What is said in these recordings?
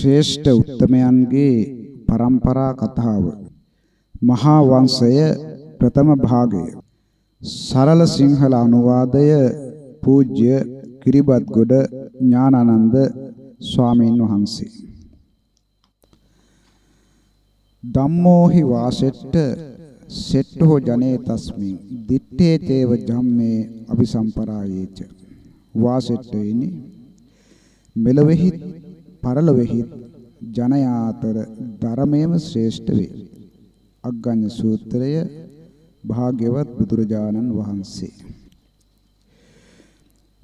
ශ්‍රේෂ්ඨ උත්තමයන්ගේ પરම්පරා කතාව. මහා වංශය ප්‍රථම භාගය. සරල සිංහල අනුවාදය පූජ්‍ය කිරිබත්ගොඩ ඥානানন্দ ස්වාමීන් වහන්සේ. ධම්මෝහි වාසෙට්ට සෙට්ඨෝ ජනේ තස්මින් දිත්තේ තේව ධම්මේ අபிසම්පරායේච. වාසෙට්ටේනි මෙලෙහි පරලොවෙහි ජනයාතර ධර්මයේම ශ්‍රේෂ්ඨ වේ අග්ගඤ්ඤ සූත්‍රය භාග්‍යවත් බුදුරජාණන් වහන්සේ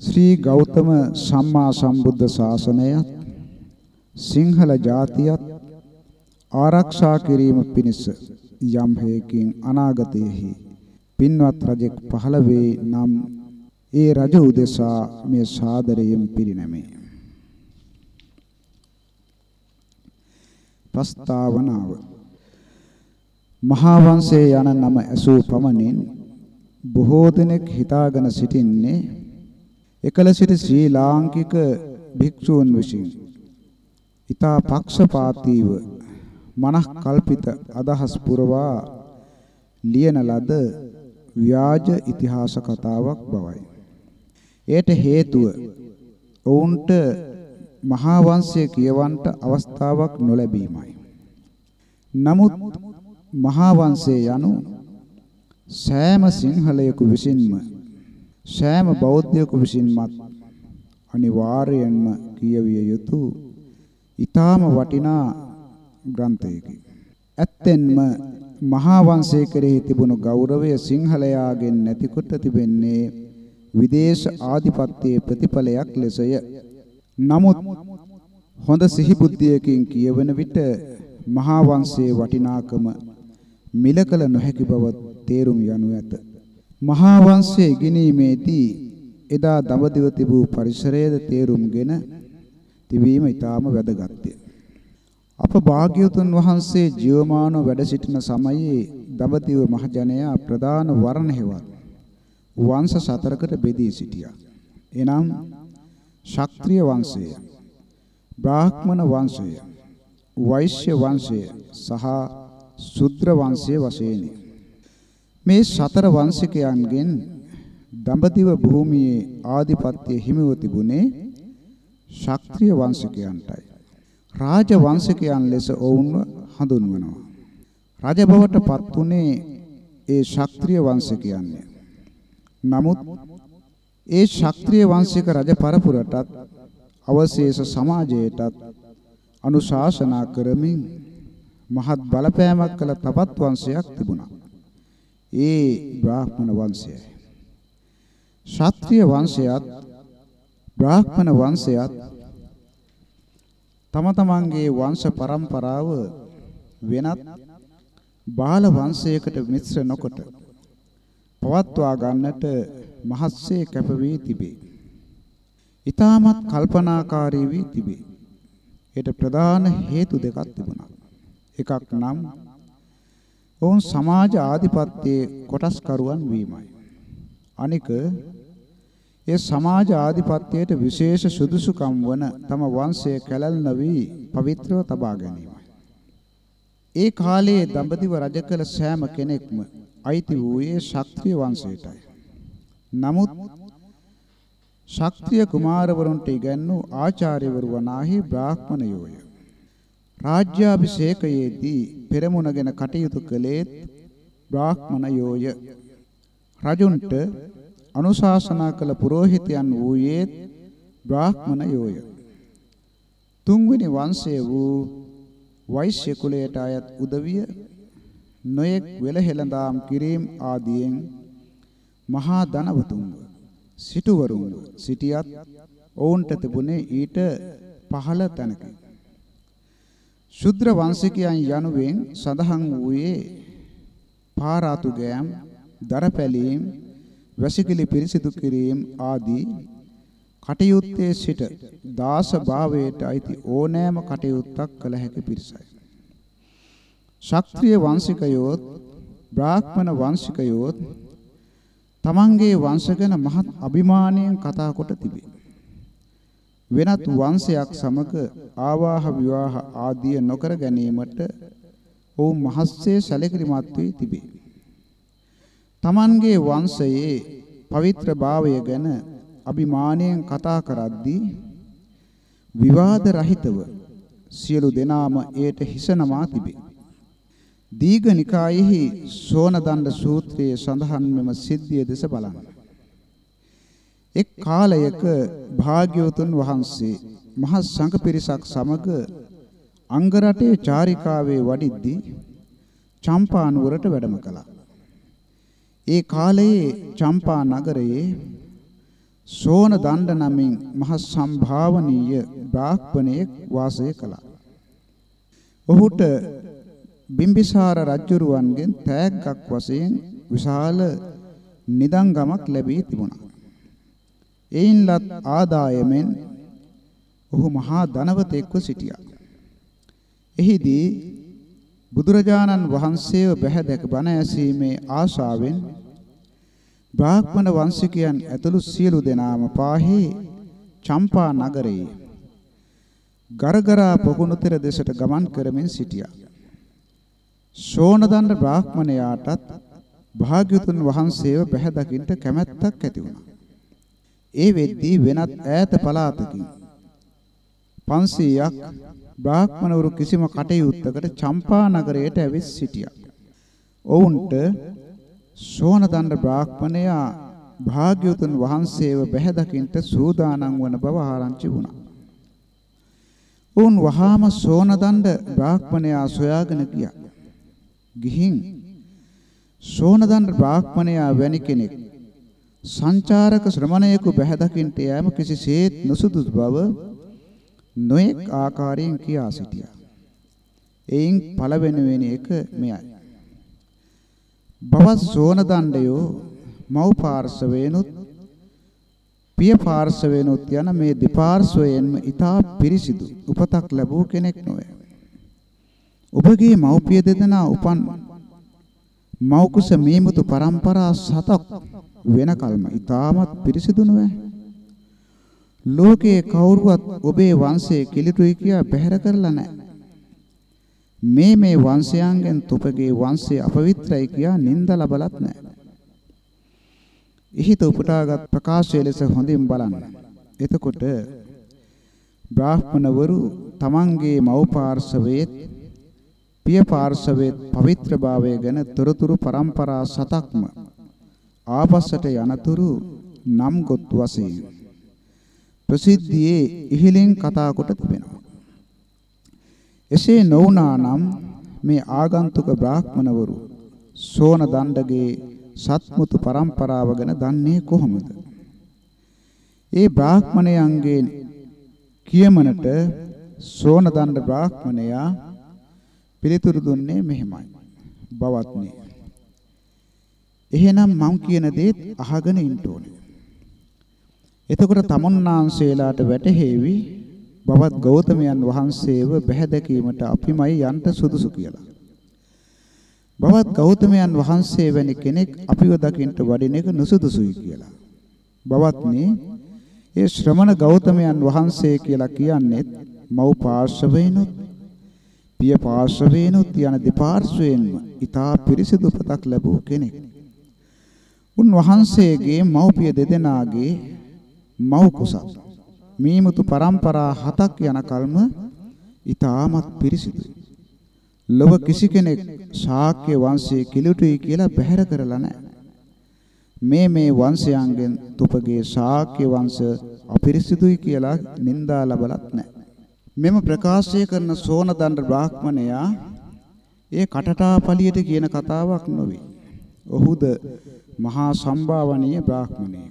ශ්‍රී ගෞතම සම්මා සම්බුද්ධ ශාසනයත් සිංහල ජාතියත් ආරක්ෂා කිරීම පිණිස යම් හේකින් අනාගතයේහි පින්වත් රජෙක් පහළ වේ නම් ඒ රජ උදෙසා මේ සාදරයෙන් පිරිනැමේ. ප්‍රස්තාවනාව මහා වංශයේ යන නම ඇසූ පමණින් බොහෝ දෙනෙක් හිතාගෙන සිටින්නේ එකල සිට ශ්‍රී ලාංකික භික්ෂූන් විසින් ඊතා පක්ෂපාතීව මනස් කල්පිත අදහස් පුරවා ලියන ලද ව්‍යාජ ඉතිහාස කතාවක් බවයි. එයට හේතුව ඔවුන්ට මහා වංශය කියවන්ට අවස්ථාවක් නොලැබීමයි. නමුත් මහා වංශය යනු සෑම සිංහලයෙකු විසින්ම සෑම බෞද්ධයෙකු විසින්මත් අනිවාර්යයෙන්ම කියවිය යුතු ඊටාම වටිනා ග්‍රන්ථයකි. ඇත්තෙන්ම මහා වංශය කෙරෙහි තිබුණු ගෞරවය සිංහලයාගෙන් නැතිකොට තිබෙන්නේ විදේශ ආධිපත්‍යයේ ප්‍රතිඵලයක් ලෙසය. නමුත් හොඳ සිහිබුද්ධියකින් කියවන විට මහා වංශයේ වටිනාකම මිලකල නොහැකි බව තේරුම් යනු ඇත. මහා වංශයේ ඉගෙනීමේදී එදා දඹදිව තිබූ පරිසරයේද තේරුම්ගෙන තිබීම ඊටාම වැදගත්ය. අප භාග්‍යවතුන් වහන්සේ ජීවමානව වැඩ සිටින සමයේ දඹදිව මහජනයා ප්‍රධාන වර්ණ හේවත් වංශ සතරකට බෙදී සිටියා. එනම් ශාක්‍රීය වංශය, බ්‍රාහ්මණ වංශය, වෛශ්‍ය වංශය සහ ශුද්‍ර වංශය වශයෙන් මේ සතර වංශිකයන්ගෙන් දඹදිව භූමියේ ආධිපත්‍ය හිමිව තිබුණේ ශාක්‍රීය වංශිකයන්ටයි. රාජ වංශිකයන් ලෙස ඔවුන්ව හඳුන්වනවා. රජ බවට පත් උනේ ඒ ශාක්‍රීය වංශිකයන්ය. නමුත් ඒ ශාක්‍රීය වංශික රජ පරපුරටත් අවශේෂ සමාජයටත් අනුශාසනා කරමින් මහත් බලපෑමක් කළ තවත් වංශයක් තිබුණා. ඒ බ්‍රාහ්මණ වංශයයි. ශාත්‍රීය වංශයත් බ්‍රාහ්මණ වංශයත් තම තමන්ගේ වංශ પરම්පරාව වෙනත් බාල වංශයකට මිශ්‍ර නොකොට පවත්වා ගන්නට මහත්සේ කැප වී තිබේ. ඊටමත් කල්පනාකාරී වී තිබේ. ඒට ප්‍රධාන හේතු දෙකක් තිබුණා. එකක් නම් ඔවුන් සමාජ ආධිපත්‍යයේ කොටස්කරුවන් වීමයි. අනික ඒ සමාජ ආධිපත්‍යයට විශේෂ සුදුසුකම් වන තම වංශය කැලල් නොවි පවිත්‍රව තබා ගැනීමයි. ඒ කාලයේ දඹදිව රජ කළ සෑම කෙනෙක්ම අයිති වූයේ ශාක්‍රීය වංශයටයි. නමුත් ශාක්‍රීය කුමාරවරුන්ට ඉගැන්වූ ආචාර්යවරු වනාහි බ්‍රාහ්මණයෝය. රාජ්‍යාභිෂේකයේදී පෙරමුණගෙන කටයුතු කළේත් බ්‍රාහ්මණයෝය. රජුන්ට අනුශාසනා කළ පුරෝහිතයන් වූයේ බ්‍රාහ්මණයෝය. තුන්වෙනි වංශය වූ වෛශ්‍ය කුලයට අයත් උදවිය නොයෙක් වෙලහෙළඳාම් කිරීම ආදියෙන් මහා ධනවතුන්ව සිටුවරුන්ව සිටියත් ඔවුන්ට තිබුණේ ඊට පහළ තැනකි. ශුද්‍ර වංශිකයන් යනුවෙන් සඳහන් වූයේ පාරාතු ගෑම්, දරපැලීම්, වැසිකිලි පිරිසිදු කිරීම ආදී කටයුත්තේ සිට දාස භාවයට අයිති ඕනෑම කටයුත්තක් කළ හැකි පිරිසයි. ශාක්‍රීය වංශිකයෝත් බ්‍රාහ්මණ වංශිකයෝත් තමන්ගේ වංශ ගැන මහත් අභිමානයෙන් කතා කොට තිබේ. වෙනත් වංශයක් සමග ආවාහ විවාහ ආදිය නොකර ගැනීමට ඔවුන් මහත්සේ සැලකිලිමත් වී තිබේ. Tamanගේ වංශයේ පවිත්‍ර භාවය ගැන අභිමාණයෙන් කතා කරද්දී විවාද රහිතව සියලු දෙනාම එයට හිස නමා තිබේ. දීඝනිකායෙහි සෝනදණ්ඩ සූත්‍රයේ සඳහන් මෙම සිද්ධිය දෙස බලන්න. එක් කාලයක භාග්‍යවතුන් වහන්සේ මහත් සංඝ පිරිසක් සමග අංගරටේ චාරිකාවේ වඩිද්දී චම්පා නුවරට වැඩම කළා. ඒ කාලයේ චම්පා නගරයේ සෝන දණ්ඩ නමින් මහ සම්භාවනීය බ්‍රාහ්මණයෙක් වාසය කළා. ඔහුට බිම්බිසාර රජුරුවන්ගෙන් තෑග්ගක් වශයෙන් විශාල නිදංගමක් ලැබී තිබුණා. එයින්ලත් ආදායමෙන් ඔහු මහා ධනවතෙක්ව සිටියා. එහිදී බුදුරජාණන් වහන්සේව බැහැ දැක බණ ඇසීමේ ආශාවෙන් බ්‍රාහ්මණ වංශිකයන් ඇතුළු සියලු දෙනාම පාහි චම්පා නගරයේ ගරගරා පොකුණුතර දෙසට ගමන් කරමින් සිටියා. ශෝණදණ්ඩ බ්‍රාහ්මණයාටත් භාග්‍යතුන් වහන්සේව බැහැ දකින්න කැමැත්තක් ඇති වුණා. ඒ වෙද්දී වෙනත් ඈත පළාතකින් 500ක් බ්‍රාහ්මණවරු කිසිම කටයුත්තකට චම්පා නගරයට ඇවිත් සිටියා. ඔවුන්ට ශෝණදණ්ඩ බ්‍රාහ්මණයා භාග්‍යවතුන් වහන්සේව බැහැ දකින්න සූදානම් වන බව ආරංචි වුණා. ඔවුන් වහාම ශෝණදණ්ඩ බ්‍රාහ්මණයා සොයාගෙන ගියා. ගිහින් ශෝණදණ්ඩ බ්‍රාහ්මණයා වැනි කෙනෙක් සංචාරක ශ්‍රමණයෙකු බැහැ දකින්න යෑම කිසිසේත් නොසුදුසු බව නොඑක් ආකාරයෙන් කියා සිටියා. එයින් පළවෙනි වෙන එක මෙයයි. බවත් සෝන දණ්ඩයෝ මව් පාර්ශවේනුත් පිය පාර්ශවේනුත් යන මේ දෙපාර්ශවයෙන්ම ඊටා පිරිසිදු උපතක් ලැබූ කෙනෙක් නොවේ. ඔබගේ මව්පිය දෙදෙනා උපන් මව්කුස මේමුතු පරම්පරා සතක් වෙනකල්ම ඊටමත් පිරිසිදු නොවේ. ලෝකයේ කවුරුවත් ඔබේ වංශයේ කිලිටුයි කියා බැහැර කරලා නැහැ. මේ මේ වංශයන්ගෙන් තුපගේ වංශය අපවිත්‍රයි කියා නිඳ ලබලත් නැහැ. ඉහිත උපුටාගත් ප්‍රකාශය ලෙස හොඳින් බලන්න. එතකොට බ්‍රාහ්මණවරු තමන්ගේ මව් පාර්ශවයේ පිය පාර්ශවයේ පවිත්‍රභාවය ගැන තොරතුරු પરම්පරා සතක්ම ආපස්සට යනතුරු නම් ගොත් වශයෙන් ප්‍රසිද්ධියේ ඉහළින් කතා කොට තිබෙනවා. එසේ නොවුනා නම් මේ ආගන්තුක බ්‍රාහ්මණවරු සෝන දණ්ඩගේ සත්මුතු પરම්පරාව ගැන දන්නේ කොහොමද? ඒ බ්‍රාහ්මණයන්ගේ කියමනට සෝන දණ්ඩ බ්‍රාහ්මණයා පිළිතුරු දුන්නේ මෙහෙමයි. බවත්නි. එහෙනම් මං කියන දේත් අහගෙන ඉන්න ඕනේ. එතකොට තමුන්නාන්සේලාට වැටහෙවි බවත් ගෞතමයන් වහන්සේව බැහැදකීමට අපිමයි යන්න සුදුසු කියලා. බවත් ගෞතමයන් වහන්සේ වැනි කෙනෙක් අපිව දකින්න වඩින එක නුසුදුසුයි කියලා. බවත්නි ඒ ශ්‍රමණ ගෞතමයන් වහන්සේ කියලා කියන්නේ මව් පාර්ශවේනොත් පිය පාර්ශවේනොත් යන දෙපාර්ශ්වයෙන්ම ඊතා පිරිසිදු පතක් ලැබූ කෙනෙක්. උන්වහන්සේගේ මව්පිය දෙදෙනාගේ මව් කුසක් මීමුතු પરම්පරා හතක් යන කල්ම ඊටමත් පිරිසිදුයි. ලොව කිසි කෙනෙක් ශාක්‍ය වංශයේ කිලුටුයි කියලා බැහැර කරලා නැහැ. මේ මේ වංශයන්ගෙන් තුපගේ ශාක්‍ය වංශ අපිරිසිදුයි කියලා නින්දා ලබලත් නැහැ. මෙම ප්‍රකාශය කරන සෝනදණ්ඩ බ්‍රාහ්මණයා ඒ කටටාපලියට කියන කතාවක් නොවේ. ඔහුද මහා සම්භාවනීය බ්‍රාහ්මණයෙක්.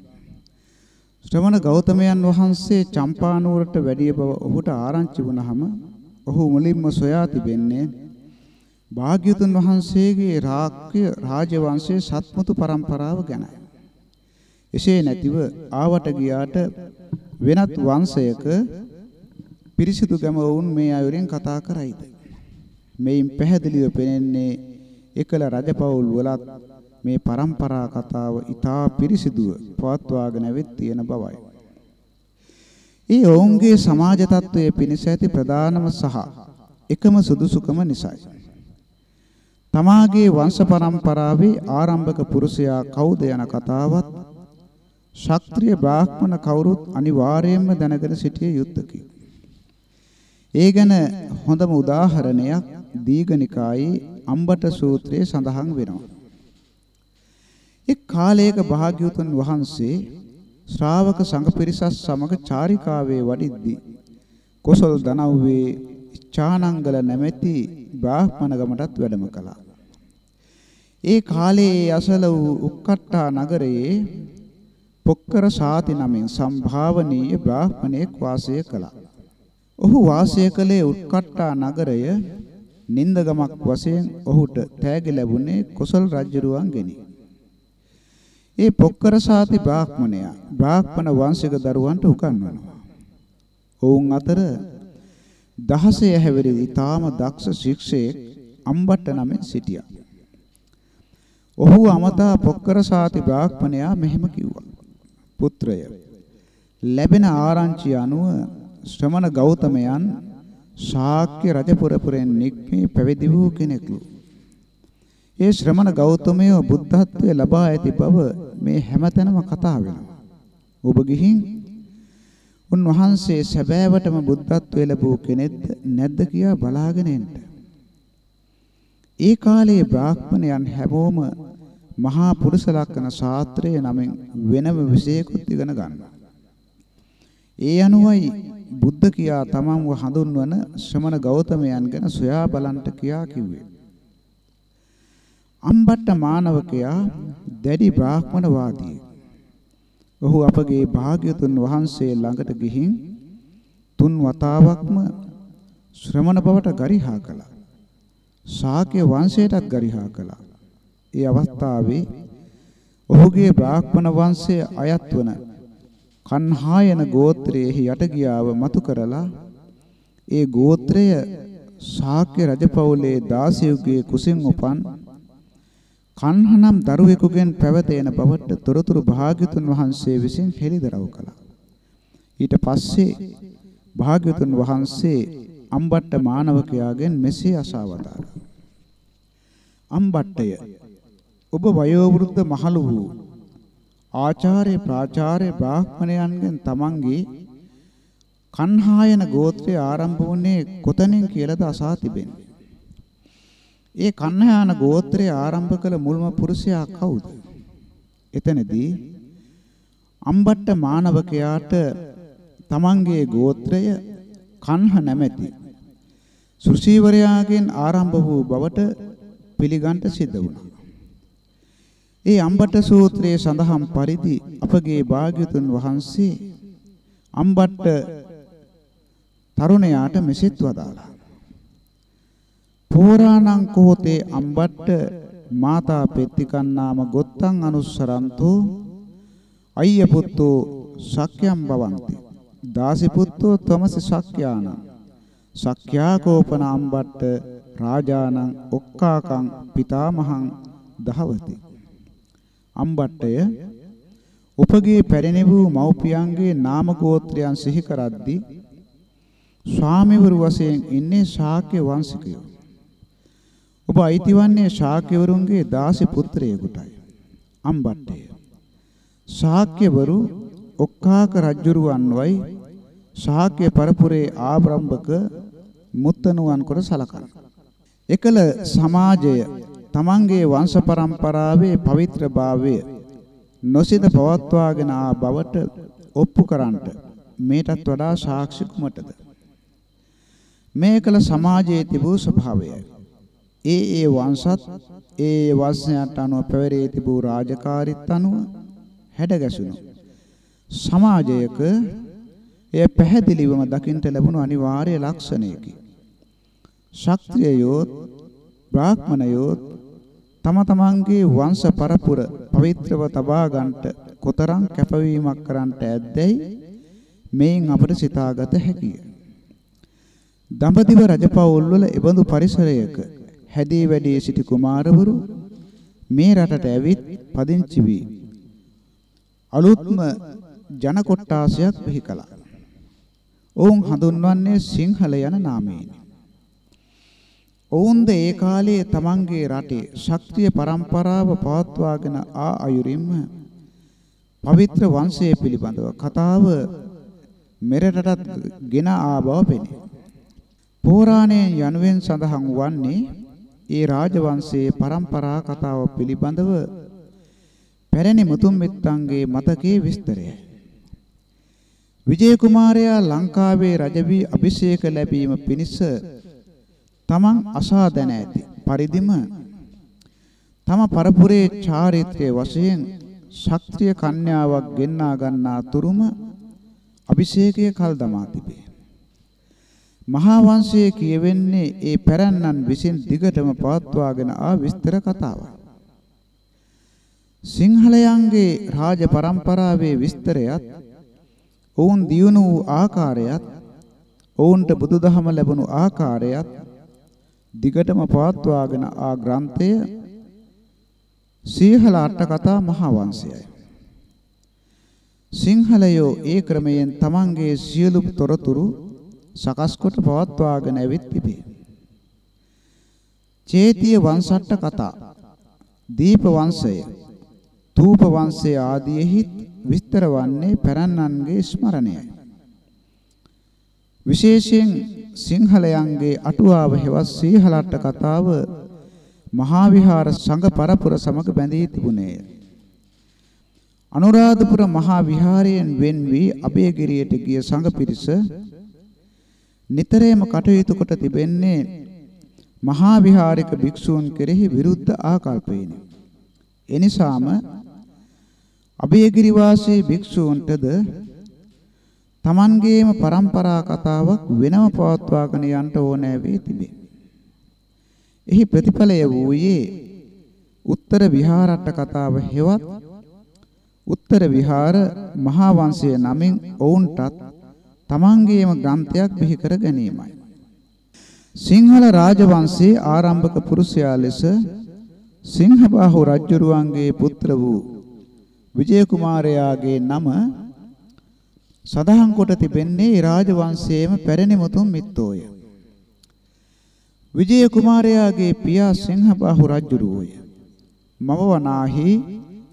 ශ්‍රමණ ගෞතමයන් වහන්සේ චම්පානුවරට වැඩිය බව ඔහුට ආරංචි වුණාම ඔහු මුලින්ම සොයා තිබෙන්නේ භාග්‍යතුන් වහන්සේගේ රාක්‍ය රාජවංශයේ සත්මුතු પરම්පරාව ගැනයි. එසේ නැතිව ආවට ගියාට වෙනත් වංශයක පිරිසිදු ගම වුන් මේ අයුරින් කතා කරයිද? මේයින් පැහැදිලිව පෙනෙන්නේ එකල රජපෞල් වලත් මේ પરම්පරා කතාව ඊටා පිරිසිදුව පවත්වාගෙන වෙත් තියෙන බවයි. ඒ ඔවුන්ගේ සමාජ තත්වයේ පිණිස ඇති ප්‍රධානම සහ එකම සුදුසුකම නිසායි. තමාගේ වංශ පරම්පරාවේ ආරම්භක පුරුෂයා කවුද යන කතාවත් ශාස්ත්‍රීය බ්‍රාහ්මණ කවුරුත් අනිවාර්යයෙන්ම දැනගෙන සිටිය යුත්තකි. ඒ ගැන හොඳම උදාහරණයක් දීඝනිකායේ අම්බට සූත්‍රයේ සඳහන් වෙනවා. එක් කාලයක භාග්‍යවතුන් වහන්සේ ශ්‍රාවක සංඝ පිරිසක් සමග චාරිකාවේ වඩිද්දී කොසල් දනව්වේ චානංගල නැමැති බ්‍රාහ්මණ ගමටත් වැඩම කළා. ඒ කාලයේ අසල වූ උක්කට්ටා නගරයේ පොක්කර සාති නමින් සම්භාවනීය බ්‍රාහ්මණයෙක් වාසය කළා. ඔහු වාසය කළේ උක්කට්ටා නගරය නින්දගමක් වශයෙන් ඔහුට තෑගි ලැබුණේ කොසල් රජුරුවන්ගෙනි. ඒ පොක්කර සාති බ්‍රාහ්මණයා බ්‍රාහ්මණ වංශික දරුවන්ට උගන්වනවා. ඔවුන් අතර දහසේ හැවිරි ඊටාම දක්ෂ ශික්ෂයෙක් අම්බට්ට නමින් සිටියා. ඔහු අමතා පොක්කර සාති බ්‍රාහ්මණයා මෙහෙම කිව්වා. පුත්‍රය ලැබෙන ආරංචිය අනුව ශ්‍රමණ ගෞතමයන් ශාක්‍ය රජපුරපුරෙන් නික්මී පැවිදි වූ කෙනෙකු. ඒ ශ්‍රමණ ගෞතමය බුද්ධත්වයේ ලබා ඇති බව මේ හැමතැනම කතා වෙනවා. ඔබ ගිහින් උන්වහන්සේ සැබෑවටම බුද්ධත්වයේ ලැබූ කෙනෙක්ද නැද්ද කියා බලාගෙන එන්න. ඒ කාලේ බ්‍රාහ්මණයන් හැමෝම මහා පුරුෂ ලක්ෂණ ශාස්ත්‍රය නමින් වෙනම විශේෂකුත් ඉගෙන ගන්නවා. ඒ අනුවයි බුද්ධ කියා තමන්ව හඳුන්වන ශ්‍රමණ ගෞතමයන් ගැන සොයා බලන්ට කියා කිව්වේ. අම්බට්ට මානවකයා දැඩි බ්‍රාහ්මණවාදී. ඔහු අපගේ භාග්‍යතුන් වහන්සේ ළඟට ගිහින් තුන් වතාවක්ම ශ්‍රමණ බවට ගරිහා කළා. ශාක්‍ය වංශයටත් ගරිහා කළා. ඒ අවස්ථාවේ ඔහුගේ බ්‍රාහ්මණ වංශයේ අයත් වන කන්හායන ගෝත්‍රයේ යට ගියාව මතු කරලා ඒ ගෝත්‍රය ශාක්‍ය රජපෞලේ දාසියුගේ කුසින් උපන් කන්හනම් දරුවෙකුගෙන් පැවතෙන බවට තොරතුරු භාග්‍යතුන් වහන්සේ විසින් හෙළිදරව් කළා. ඊට පස්සේ භාග්‍යතුන් වහන්සේ අම්බට්ට මානවකයාගෙන් මෙසේ අසවදාලා. අම්බට්ටය ඔබ වයෝවෘද්ධ මහලු වූ ආචාර්ය ප්‍රාචාර්ය බ්‍රාහ්මණයන්ගෙන් තමන්ගේ කන්හායන ගෝත්‍රය ආරම්භ වුණේ කොතනින් කියලාද අසා තිබෙන්නේ. ඒ කන්හායන ගෝත්‍රය ආරම්භ කළ මුල්ම පුරුෂයා කවුද? එතනදී අම්බට්ට මානවකයාට තමන්ගේ ගෝත්‍රය කන්හ නැමැති සෘෂීවරයාගෙන් ආරම්භ වූ බවට පිළිගන්ට සිද්ධ වුණා. ඒ අම්බට සූත්‍රයේ සඳහන් පරිදි අපගේ භාග්‍යතුන් වහන්සේ අම්බට්ට තරුණයාට මෙසෙත් වදාලා. පෝරාණං කෝතේ අම්බට්ට මාතා පෙත්තිකන්නාම ගොත්තං අනුස්සරන්තෝ අය්‍ය පුත්තෝ ශක්‍යම් භවಂತಿ. දාසි පුත්තෝ තමස ශක්‍යාන. ශක්‍යාකෝපන අම්බට්ට රාජානං ඔක්කාකං පිතාමහං දහවති. අම්බට්ටය උපගේ පැරණි වූ මව්පියන්ගේ නාම ගෝත්‍රයන් සිහි කරද්දී ස්වාමිවරු වශයෙන් ඉන්නේ ශාක්‍ය වංශිකයෝ. ඔබ අයිතිවන්නේ ශාක්‍යවරුන්ගේ දාසි පුත්‍රයෙකුටයි. අම්බට්ටය. ශාක්‍යවරු ඔක්කාක රජුරුවන්වයි ශාක්‍ය පරපුරේ ආරම්භක මුත්තනුවන් කොට සලකන. එකල සමාජය තමන්ගේ වංශ પરම්පරාවේ පවිත්‍රභාවය නොසිත පවත්වාගෙන ආ බවට ඔප්පු කරන්නට මේටත් වඩා සාක්ෂි කුමටද? මේකල සමාජයේ තිබූ ස්වභාවයයි ඒ ඒ වංශත් ඒ වංශයන්ට අනුව පැවරී තිබූ රාජකාරීත් අනුව හැඩගැසුණු සමාජයක එය පැහැදිලිවම දකින්ට ලැබුණු අනිවාර්ය ලක්ෂණයකි. ශක්‍රියයෝත් බ්‍රාහ්මණයෝත් තම තමන්ගේ වංශ පරපුර පවිත්‍රව තබා ගන්නට කොතරම් කැපවීමක් කරන්නට ඇද්දැයි මේන් අපට සිතාගත හැකිය. දඹදිව රජපෞල් වල එබඳු පරිසරයක හැදී වැඩී සිටි කුමාරවරු මේ රටට ඇවිත් පදිංචි වී අලුත්ම ජන කොට්ටාසයක් බිහි කළා. ඔවුන් හඳුන්වන්නේ සිංහල යන නාමයෙන්. ඔවුන්ද ඒ කාලයේ තමන්ගේ රටේ ශක්තිය පරම්පරාව පවත්වාගෙන ආ අයුරින්ම පවිත්‍ර වංශය පිළිබඳව කතාව මෙරටටත් ගෙන ආ බව පෙනේ. පෝරාණයෙන් යනුවෙන් සඳහන් වන්නේ ඒ රාජවංශයේ පරම්පරා කතාව පිළිබඳව පැරණි මුතුන් මිත්තන්ගේ මතකයේ විස්තරයයි. විජය කුමාරයා ලංකාවේ රජ වී අභිෂේක ලැබීම පිණිස තමන් අසා දැන ඇති පරිදිම තම පරපුරේ චාරිත්‍රයේ වශයෙන් ශක්‍රීය කන්‍යාවක් ගෙන්නා ගන්නා තුරුම අභිෂේකයේ කල් දමා තිබේ. මහා වංශයේ කියවෙන්නේ ඒ පැරණන් විසින් දිගටම පවත්වාගෙන ආ විස්තර කතාවක්. සිංහලයන්ගේ රාජ පරම්පරාවේ විස්තරයත් ඔවුන් දියුණු වූ ආකාරයත් ඔවුන්ට බුදුදහම ලැබුණු ආකාරයත් දිගටම පවත්වාගෙන ආ ග්‍රන්ථය සීහල අට කතා මහා වංශයයි. සිංහලයෝ ඒ ක්‍රමයෙන් තමන්ගේ සියලු තොරතුරු සකස් කොට පවත්වාගෙන ඇවිත් තිබේ. චේතිය වංශට්ට කතා දීප වංශය තූප වංශය ආදීෙහි විස්තර වන්නේ පැරණන්ගේ ස්මරණයයි. විශේෂයෙන් සිංහලයන්ගේ අටුවාව හෙවත් සීහලට්ට කතාව මහා විහාර සංඝ පරපුර සමග බැඳී තිබුණේය. අනුරාධපුර මහා විහාරයෙන් වෙන් වී අබේගිරියට ගිය සංඝ පිරිස නිතරම කටයුතු කොට තිබෙන්නේ මහා විහාරික භික්ෂූන් කෙරෙහි විරුද්ධ ආකල්පයෙනි. එනිසාම අභයගිරි වාසී භික්ෂූන්ටද තමන්ගේම પરම්පරා කතාවක් වෙනම පවත්වාගෙන යන්න ඕනෑ වේ තිබේ. එහි ප්‍රතිඵලය වූයේ උත්තර විහාරට්ට කතාව හෙවත් උත්තර විහාර මහා වංශය නමින් ඔවුන්ටත් තමන්ගේම ග්‍රන්ථයක් බිහි කර ගැනීමයි. සිංහල රාජවංශයේ ආරම්භක පුරුෂයා ලෙස සිංහබාහු රජුරුවන්ගේ පුත්‍ර වූ විජය කුමාරයාගේ නම සඳහන් කොට තිබෙන්නේ රාජවංශයේම පැරණි මුතුන් මිත්තෝය. විජය කුමාරයාගේ පියා සිංහබාහු රජුරුවෝය. මව වනාහි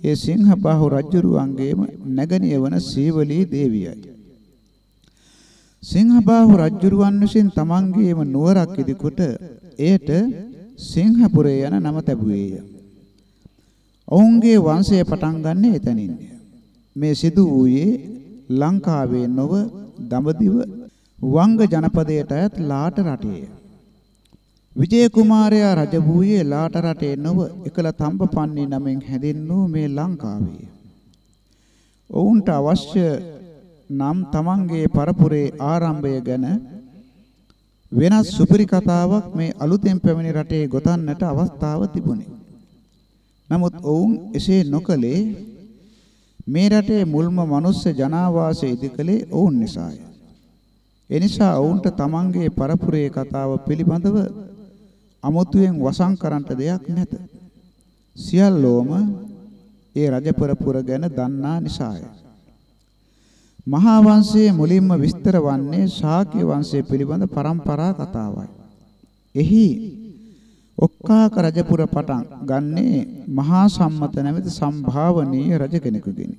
ඒ සිංහබාහු රජුරුවන්ගේම නැගණිය වන සීවලී දේවියයි. සිංහබාහු රජුරුවන් විසින් තමන්ගේම නුවරක් ඉදිකොට එයට සිංහපුරය යන නම තැබුවේය. ඔවුන්ගේ වංශය පටන් ගන්න එතනින්. මේ සිදු වූයේ ලංකාවේ නොව දඹදිව වංග ජනපදයට අයත් ලාට රටේය. විජය කුමාරයා රජ වූයේ ලාට රටේ නොව එකල තම්බපන්නි නමින් හැඳින්වූ මේ ලංකාවේ. ඔවුන්ට අවශ්‍ය නම් තමන්ගේ පරපුරේ ආරම්භය ගැන වෙනස් සුපිරි කතාවක් මේ අලුතෙන් පැමිණි රටේ ගොතන්නට අවස්ථාව තිබුණේ. නමුත් ඔවුන් එසේ නොකලේ මේ රටේ මුල්ම මනුස්ස ජනාවාසය ඉදිකලේ ඔවුන් නිසාය. එනිසා ඔවුන්ට තමන්ගේ පරපුරේ කතාව පිළිබඳව අමුතුවෙන් වසන් කරන්නට දෙයක් නැත. සියල්ලෝම ඒ රජපරපුර ගැන දන්නා නිසාය. මහා වංශයේ මුලින්ම විස්තර වන්නේ ශාක්‍ය වංශය පිළිබඳ પરම්පරා කතාවයි. එහි ඔක්කාක රජපුර පටන් ගන්නේ මහා සම්මත නැමැති සම්භාවනීය රජ කෙනෙකුගෙනි.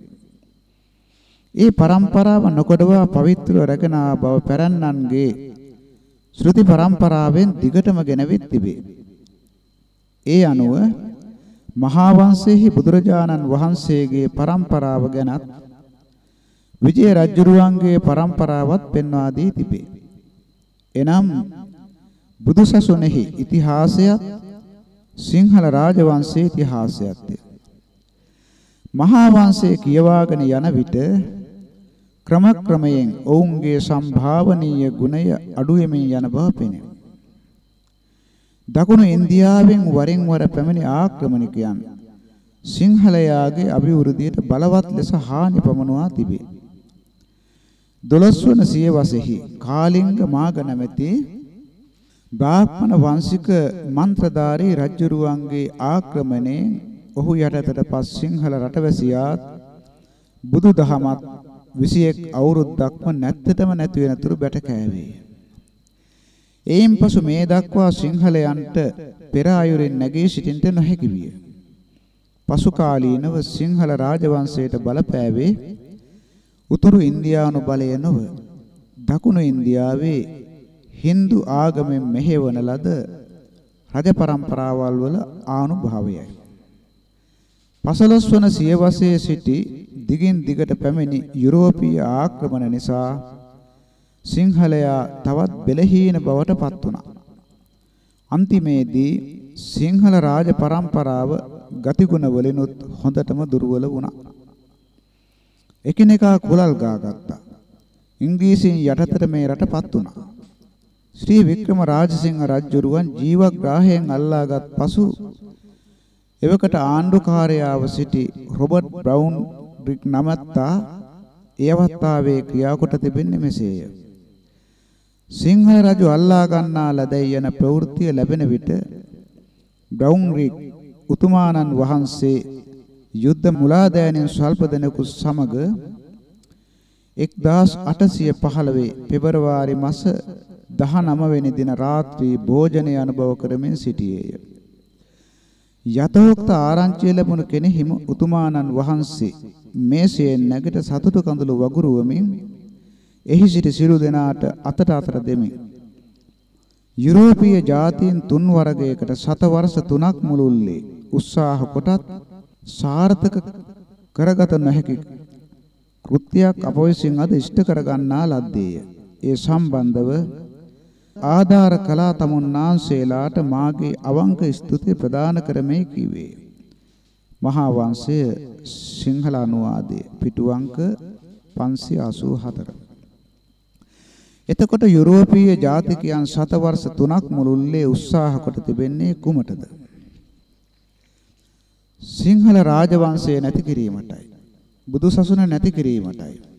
ඒ પરම්පරාව නොකඩවා පවිත්‍රව රැගෙන බව පැරණන්ගේ ශ්‍රුති પરම්පරාවෙන් දිගටම ගෙනවිත් තිබේ. ඒ අනුව මහා වංශයේහි බුදුරජාණන් වහන්සේගේ પરම්පරාව ගැනත් විජය රජුරුවන්ගේ પરම්පරාවත් පෙන්වා දී තිබේ. එනම් බුදුසසුනේහි ඉතිහාසයත් සිංහල රාජවංශයේ ඉතිහාසයත් මහා වංශයේ කියවාගෙන යන විට ක්‍රමක්‍රමයෙන් ඔවුන්ගේ සම්භාවනීය ගුණය අඩු වෙමින් යන බව පෙනේ. දකුණු ඉන්දියාවෙන් වරින් වර පැමිණි ආක්‍රමණිකයන් සිංහලයාගේ අභිවෘද්ධියට බලවත් ලෙස හානි පමනවා තිබේ. 12 වන සියවසෙහි කාලිංග මාග නැමැති බ්‍රාහ්මණ වංශික මන්ත්‍රධාරී රජුරුවන්ගේ ආක්‍රමණයෙන් ඔහු යටතට පස් සිංහල රටවැසියාත් බුදුදහමත් 21 අවුරුද්දක්ම නැත්තටම නැති වෙනතුරු බැට කෑවේ. එයින් පසු මේ දක්වා සිංහලයන්ට පෙර ආයුරින් නැගී සිටින්නට නොහැකි විය. පසු කාලීනව සිංහල රාජවංශයට බලපෑවේ උතුරු ඉන්දියානු බලය නොව දකුණු ඉන්දියාවේ Hindu ආගමෙන් මෙහෙවන ලද රජ પરම්පරාවල් වල ආනුභාවයයි. පසළොස්වන සියවසේ සිටි දිගින් දිගට පැමිණි යුරෝපීය ආක්‍රමණ නිසා සිංහලයා තවත් බෙලහීන බවට පත් වුණා. අන්තිමේදී සිංහල රාජ પરම්පරාව ගතිගුණ වලිනුත් හොඳටම දුර්වල වුණා. එකිනෙකා කුලල් ගාගත්තා. ඉංග්‍රීසීන් යටතට මේ රටපත් වුණා. ශ්‍රී වික්‍රම රාජසිංහ රජුරුවන් ජීවග්‍රාහයෙන් අල්ලාගත් පසු එවකට ආණ්ඩුකාරයාව සිටි රොබර්ට් බ්‍රවුන් රික් නමත්තා ඒ අවස්ථාවේ ක්‍රියාකොට තිබෙන්නේ මෙසේය. සිංහල රජු අල්ලා ගන්නා ලදැයි යන ප්‍රවෘත්තිය ලැබෙන විට බ්‍රවුන් රික් උතුමාණන් වහන්සේ යුද්ධ මුලාදෑනින් ස්වල්ප දෙනෙකු සමග 1815 පෙබරවාරි මාස 19 වෙනි දින රාත්‍රී භෝජනය අනුභව කරමින් සිටියේය. යතෝක්ත ආරංචිය ලැබුණු කෙනෙහිම උතුමාණන් වහන්සේ මේසයෙන් නැගිට සතුටු කඳුළු වගුරුවමින් එහි සිටි සිළු දෙනාට අතට අතට දෙමින් යුරෝපීය ජාතීන් තුන් වර්ගයකට සත වර්ෂ තුනක් මුළුල්ලේ උත්සාහ කොටත් සාර්ථක කරගත නොහැකි කෘත්‍යයක් අප විසින් අද ඉෂ්ට කරගන්නා ලද්දේය. ඒ සම්බන්ධව ආධාර කළා තමුන්නාන්සේලාට මාගේ අවංක ස්තුතිය ප්‍රදාන කරමේ කිවේ. මහා වංශය සිංහල අනුවාදයේ පිටු අංක 584. එතකොට යුරෝපීය ජාතිකයන් සත වර්ෂ 3ක් මුළුල්ලේ උත්සාහ කොට තිබෙන්නේ කුමටද? සිංහල රාජවංශය නැති කිරීමටයි. බුදුසසුන නැති කිරීමටයි.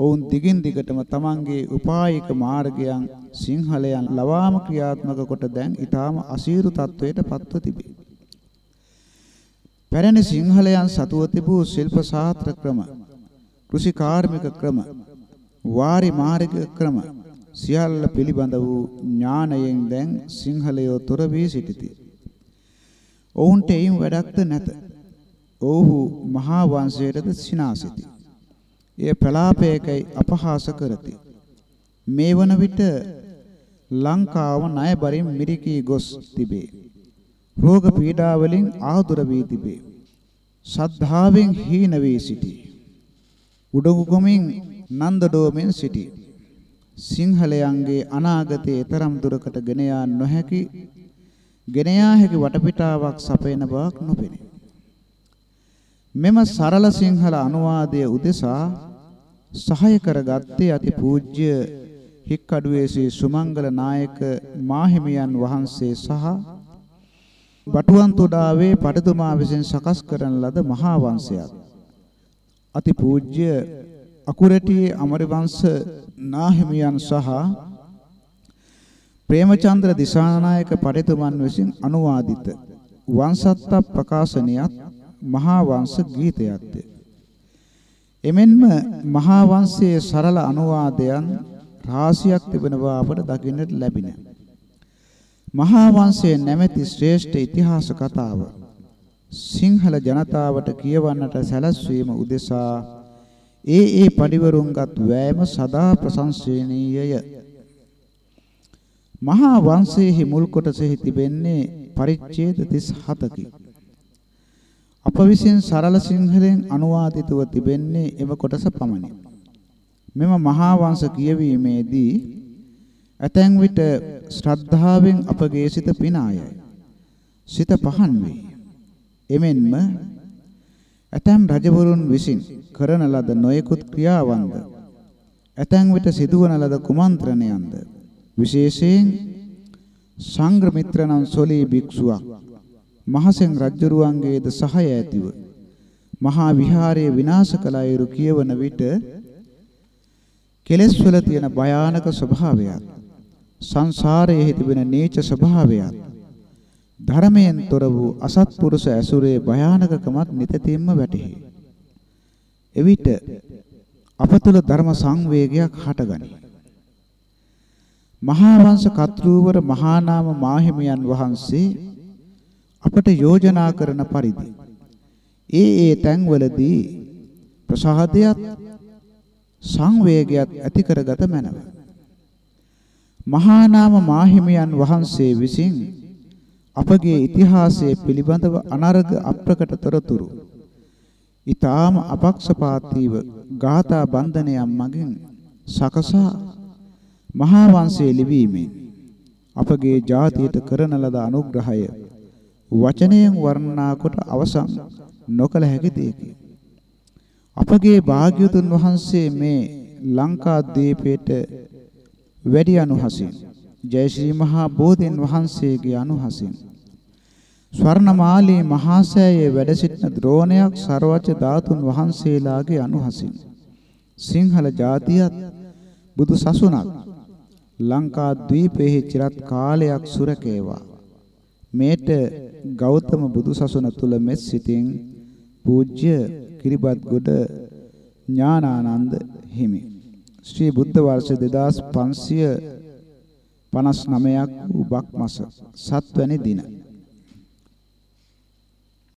ඔවුන් දිගින් දිගටම තමන්ගේ උපායික මාර්ගයන් සිංහලයන් ලවාම ක්‍රියාත්මක කොට දැන් ඊටාම අසීරු තත්වයට පත්ව තිබේ. පැරණි සිංහලයන් සතුව තිබූ ශිල්ප ශාස්ත්‍ර ක්‍රම, කෘෂි කාර්මික ක්‍රම, වාරි මාර්ග ක්‍රම සියල්ල පිළිබඳ වූ ඥානයෙන් දැන් සිංහලයෝ තොර වී සිටිති. ඔවුන්ට එයින් වැඩක්ද නැත. ඔව්හු මහා වංශයටද සිනාසිති. එය ප්‍රලාපයකයි අපහාස කරති. මේ වන විට ලංකාව ණයබරින් මිරිකී ගොස් තිබේ. රෝග පීඩා වලින් ආතුර වී තිබේ. සද්ධාවෙන් හීන වී සිටී. උඩඟුකමින් නන්දඩෝමෙන් සිටී. සිංහලයන්ගේ අනාගතයේ තරම් දුරකට ගෙන යා නොහැකි ගෙන යා හැකි වටපිටාවක් සපයන බවක් නොපෙනේ. මෙම සරල සිංහල අනුවාදයේ උදෙසා සහාය කරගත්තේ අති පූජ්‍ය හික්කඩුවේ ශ්‍රී සුමංගල නායක මාහිමියන් වහන්සේ සහ බටුවන්තොඩාවේ පටතුමා විසින් සකස් කරන ලද මහා වංශයක්. අති පූජ්‍ය අකුරටියේ අමරවංශ නාහිමියන් සහ ප්‍රේමචන්ද්‍ර දිසානායක පටතුමන් විසින් අනුවාදිත වංශත්ත ප්‍රකාශනයත් මහා වංශ ගීතයක්ද එමෙන්ම මහා වංශයේ සරල අනුවාදයන් රාශියක් තිබෙනවා අපට දකින්නට ලැබින. මහා වංශයේ නැමැති ශ්‍රේෂ්ඨ ඉතිහාස කතාව සිංහල ජනතාවට කියවන්නට සැලැස්වීම උදෙසා ඒ ඒ පරිවරුන්ගත් වෑයම සදා ප්‍රශංසනීයය. මහා වංශයේ මුල් කොටසෙහි තිබෙන්නේ පරිච්ඡේද 37කි. අප විසින් සරල සිංහලෙන් අනුවාදිතව තිබෙන්නේ එම කොටස පමණි. මෙම මහා වංශ කියවීමේදී ඇතැන් විට ශ්‍රද්ධාවෙන් අපගේ සිත පිනායයි. සිත පහන් වේ. එමෙන්ම ඇතැම් රජවරුන් විසින් කරන ලද නොයෙකුත් ක්‍රියාවන්ද ඇතැන් විට සිදුවන ලද කුමන්ත්‍රණයන්ද විශේෂයෙන් සංග්‍රමිත්‍රණන් සොලී භික්ෂුවක් මහසෙන් රජුරුවන්ගේද සහාය ඇතිව මහා විහාරයේ විනාශ කළ අයුරු කියවන විට කෙලෙස් වල තියෙන භයානක ස්වභාවයත් සංසාරයේ තිබෙන නීච ස්වභාවයත් ධර්මයෙන් තොර වූ අසත්පුරුෂ ඇසුරේ භයානකකමත් නිතින්ම වැටහි. එවිට අප තුල ධර්ම සංවේගයක් හටගනී. මහා වංශ කර්තෘවර මහා නාම මාහිමියන් වහන්සේ අපට යෝජනා කරන පරිදි ඒ ඒ තැන්වලදී ප්‍රසාදයක් සංවේගයක් ඇති කරගත මැනව. මහා නාම මාහිමියන් වහන්සේ විසින් අපගේ ඉතිහාසය පිළිබඳව අනර්ග අප්‍රකට තොරතුරු ඊ타ම අපක්ෂපාතීව ගාථා බන්ධනයන් මගින් සකසා මහා වංශයේ ලිවීමෙන් අපගේ ජාතියට කරන ලද අනුග්‍රහය වචනයෙන් වර්ණනා කොට අවසන් නොකල හැකි දෙයකි. අපගේ භාග්‍යතුන් වහන්සේ මේ ලංකා දීපේට වැඩි අනුහසින් ජය ශ්‍රී මහා බෝධින් වහන්සේගේ අනුහසින් ස්වර්ණමාලී මහා සෑයේ වැඩ සිටින ද්‍රෝණයක් ਸਰවච ධාතුන් වහන්සේලාගේ අනුහසින් සිංහල ජාතියත් බුදු සසුනක් ලංකා ද්වීපයේ චිරත් කාලයක් සුරකේවා මේට ගෞතම බුදු සසුන තුල මෙත් සිටින් පූජ්‍ය කිරිබත්ගොඩ ඥානානන්ද හිමි. ශ්‍රී බුද්ධ වර්ෂ 2559ක් වූ බක් මාස සත්වැනි දින.